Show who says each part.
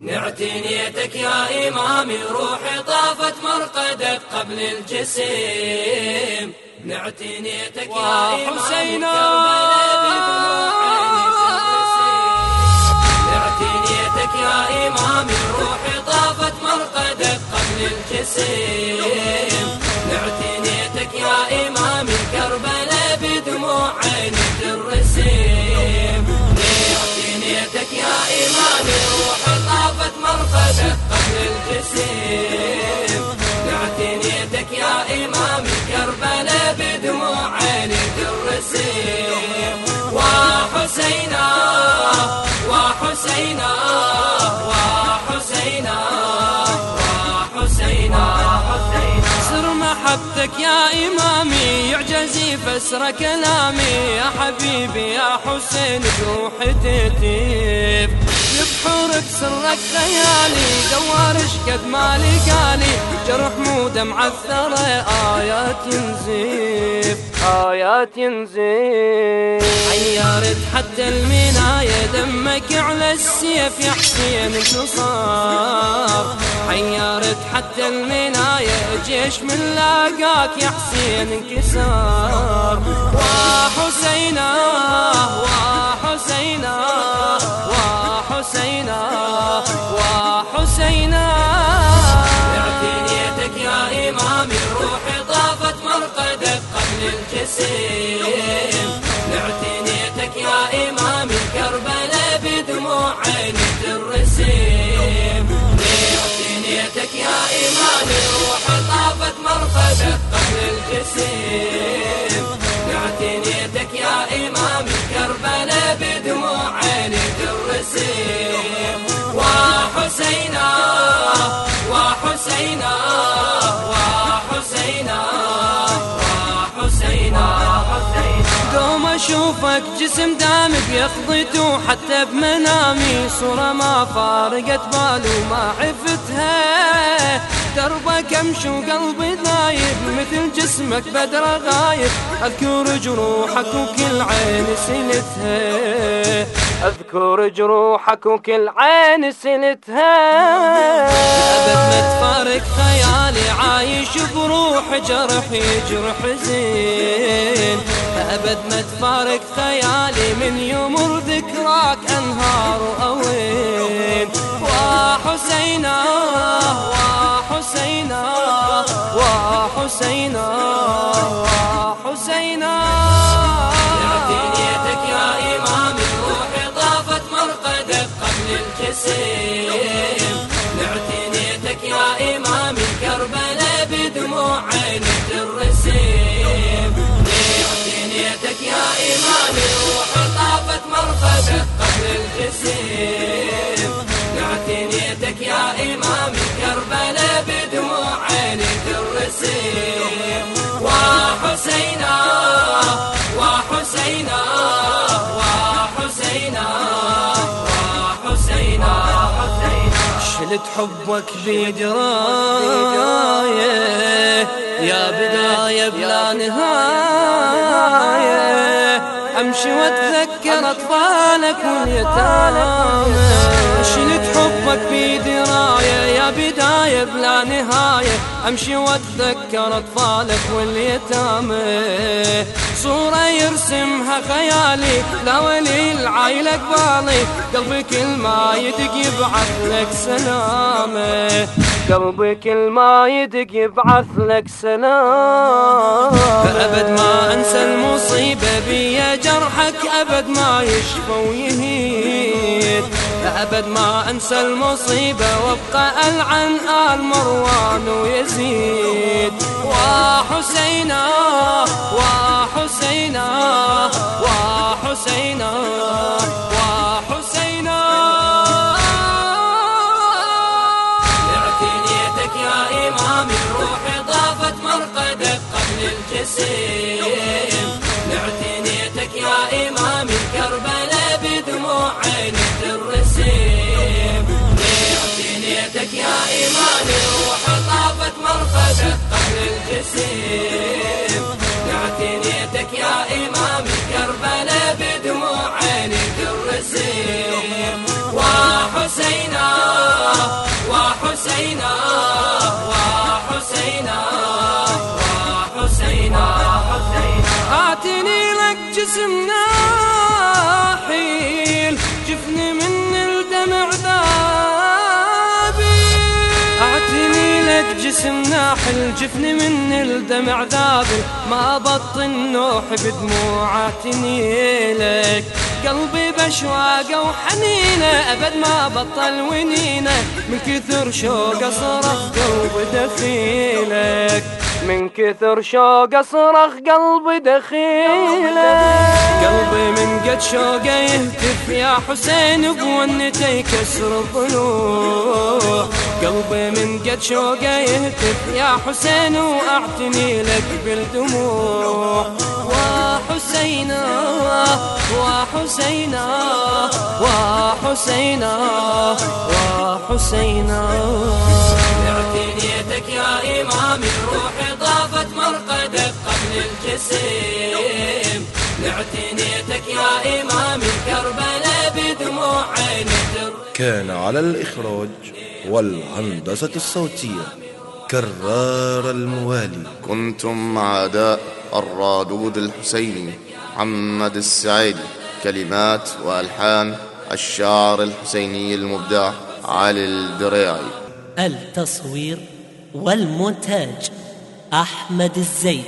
Speaker 1: نعتنيتك يا إمامي روحي طافت مرقدك قبل الجسيم. نعتنيتك يا إمامي نعتنيتك يا إمامي روحي طافت مرقدك قبل الجسيم. نعتنيتك نعتنيتك يا بدموع عيني سر محبتك يا إمامي يعجزي فسر كلامي يا حبيبي يا حسين بروحي تتيب يبحرك سرك خيالي دوار قد ما لقالي جرح مو دمع الثرى آيات ينزيف آيات ينزيف. عيرت حتى المناية دمك على السيف يا حسين انتصار عيرت حتى المناية جيش من لاقاك يا حسين انكسار وحسينا وحسينا وحسينا اعتنيتك يا كربلاء بدموع عيني دوم أشوفك جسم دامك يخضت حتى بمنامي صورة ما فارقت بالي وما عفتها. دربك امشي وقلبي ضايب مثل جسمك بدر غايب. أذكر جروحك وكل عين سلتها. أذكر جروحك وكل عين سلتها. أبد ما تفارق خيالي عايش بروح جرح يجرح زين. أبد ما تفارق خيالي من يمر ذكراك أنهار واوين طافت قبل الجسيم نعتنيتك يا كربلاء بدموع شلت حبك بدراية يا بداية بلا نهاية. امشي واتذكر اطفالك واليتامى. شلت حبك بدراية بداية بلا نهاية أمشي وأتذكر أطفالك واليتامى. صورة يرسمها خيالي لا ولي العايلة قبالي. قلبي كل ما يدق يبعث لك سلامة. قلبي كل ما يدق يبعث لك سلام فأبد ما أنسى المصيبة بي جرحك أبد ما يشفى ويهيد أبد ما أنسى المصيبة وابقى ألعن آل مروان ويزيد. وحسينا وحسينا وحسينا وحسينا. اعتنيتك يا إمامي روحي ضافت مرقدك قبل الجسيم. فرفدة أهل الجسيم نعتنيتك يا إمام كربلاء بدموع عينك الرسيم وحسينا وحسينا وحسينا وحسينا اعتني لك جسمنا الجسم ناحل جفني من الدمع ذابل. ما بطل نوح بدموعه تنيلك قلبي بشواقه وحنينه أبد ما بطل ونينة. من كثر شوقه صرخ قلبي دخيلك. من كثر شوقه صرخ قلبي دخيلك. قلبي من قد شوقه يهتف يا حسين بونته يكسر الضلوع. قلبي من قد شوقه يهتف. يا حسين واعتني لك بالدموع. وحسينا وحسينا وحسينا وحسينا اعتنيتك يا إمامي روحي طافت مرقدك قبل الجسم اعتنيتك يا إمامي كربلاء بدموع عيني
Speaker 2: كان على الإخراج. والهندسة الصوتية كرار الموالي.
Speaker 3: كنتم مع أداء الرادود الحسيني محمد السعيدي كلمات وألحان الشاعر الحسيني المبدع علي الدريعي.
Speaker 4: التصوير والمونتاج أحمد الزيد